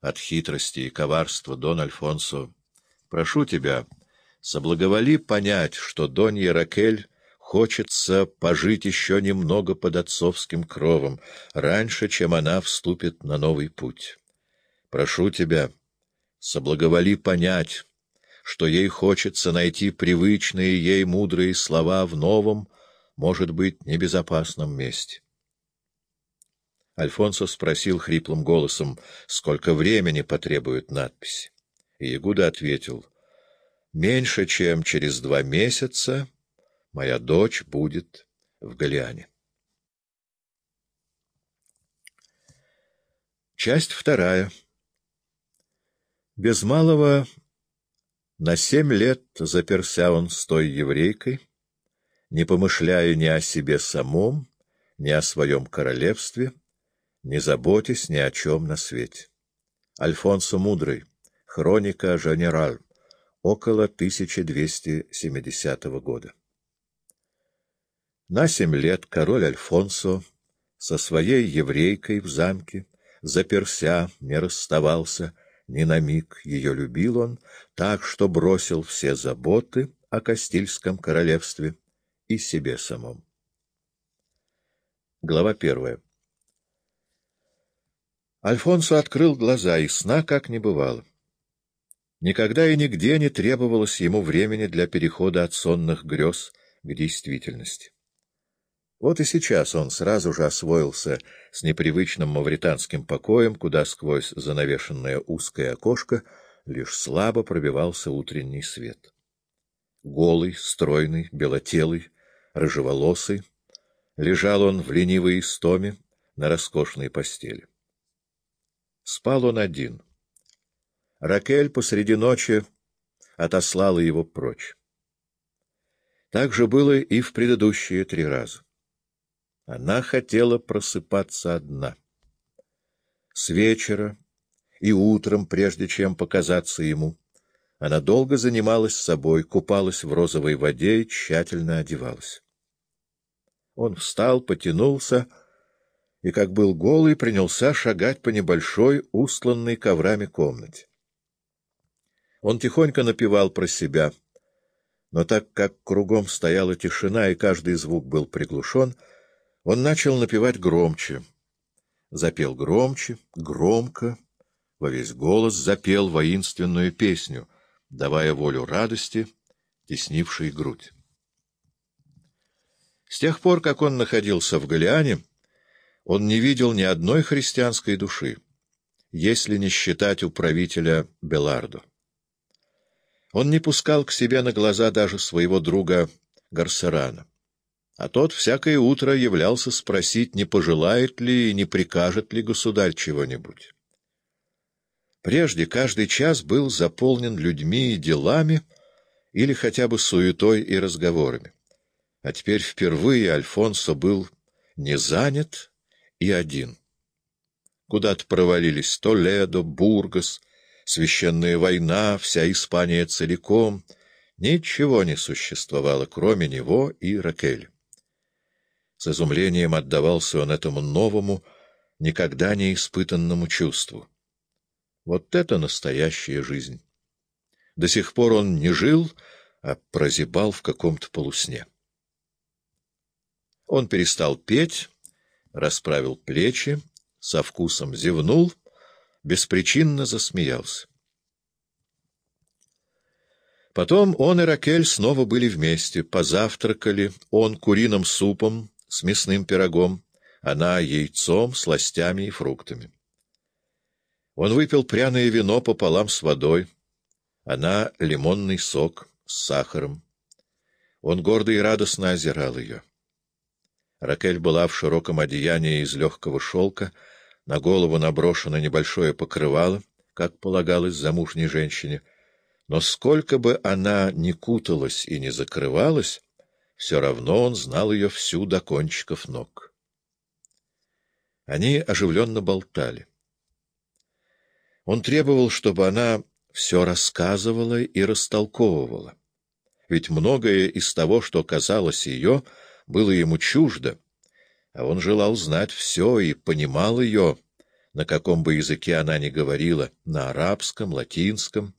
от хитрости и коварства, Дон Альфонсо, прошу тебя, соблаговоли понять, что Донья Ракель хочется пожить еще немного под отцовским кровом, раньше, чем она вступит на новый путь. Прошу тебя, соблаговоли понять, что ей хочется найти привычные ей мудрые слова в новом, может быть, небезопасном месте. Альфонсо спросил хриплым голосом, сколько времени потребует надпись. И Ягуда ответил, меньше чем через два месяца моя дочь будет в Галиане. Часть вторая. Без малого на семь лет заперся он с той еврейкой, не помышляя ни о себе самом, ни о своем королевстве, не заботясь ни о чем на свете. Альфонсо Мудрый. Хроника Женераль. Около 1270 года. На семь лет король Альфонсо со своей еврейкой в замке заперся, не расставался, ни на миг ее любил он, так что бросил все заботы о Кастильском королевстве и себе самом. Глава первая Альфонсо открыл глаза, и сна как не бывало. Никогда и нигде не требовалось ему времени для перехода от сонных грез к действительности. Вот и сейчас он сразу же освоился с непривычным мавританским покоем, куда сквозь занавешенное узкое окошко лишь слабо пробивался утренний свет. Голый, стройный, белотелый, рыжеволосый, лежал он в ленивой истоме на роскошной постели. Спал он один. Ракель посреди ночи отослала его прочь. Так же было и в предыдущие три раза. Она хотела просыпаться одна. С вечера и утром, прежде чем показаться ему, она долго занималась собой, купалась в розовой воде и тщательно одевалась. Он встал, потянулся и, как был голый, принялся шагать по небольшой, устланной коврами комнате. Он тихонько напевал про себя, но так как кругом стояла тишина и каждый звук был приглушен, он начал напевать громче. Запел громче, громко, во весь голос запел воинственную песню, давая волю радости, теснившей грудь. С тех пор, как он находился в Галиане, он не видел ни одной христианской души, если не считать управителя Белардо. Он не пускал к себе на глаза даже своего друга Гарсерана, а тот всякое утро являлся спросить, не пожелает ли и не прикажет ли государь чего-нибудь. Прежде каждый час был заполнен людьми и делами или хотя бы суетой и разговорами, а теперь впервые Альфонсо был не занят, и один. Куда-то провалились Толедо, Бургас, священная война, вся Испания целиком. Ничего не существовало, кроме него и Ракель. С изумлением отдавался он этому новому, никогда не испытанному чувству. Вот это настоящая жизнь. До сих пор он не жил, а прозябал в каком-то полусне. Он перестал петь расправил плечи, со вкусом зевнул, беспричинно засмеялся. Потом он и Ракель снова были вместе, позавтракали, он куриным супом с мясным пирогом, она яйцом, сластями и фруктами. Он выпил пряное вино пополам с водой, она лимонный сок с сахаром. Он гордо и радостно озирал ее. Ракель была в широком одеянии из легкого шелка, на голову наброшено небольшое покрывало, как полагалось замужней женщине. Но сколько бы она ни куталась и не закрывалась, все равно он знал ее всю до кончиков ног. Они оживленно болтали. Он требовал, чтобы она все рассказывала и растолковывала. Ведь многое из того, что казалось ее, — было ему чуждо, а он желал знать все и понимал ее, на каком бы языке она ни говорила, на арабском, латинском,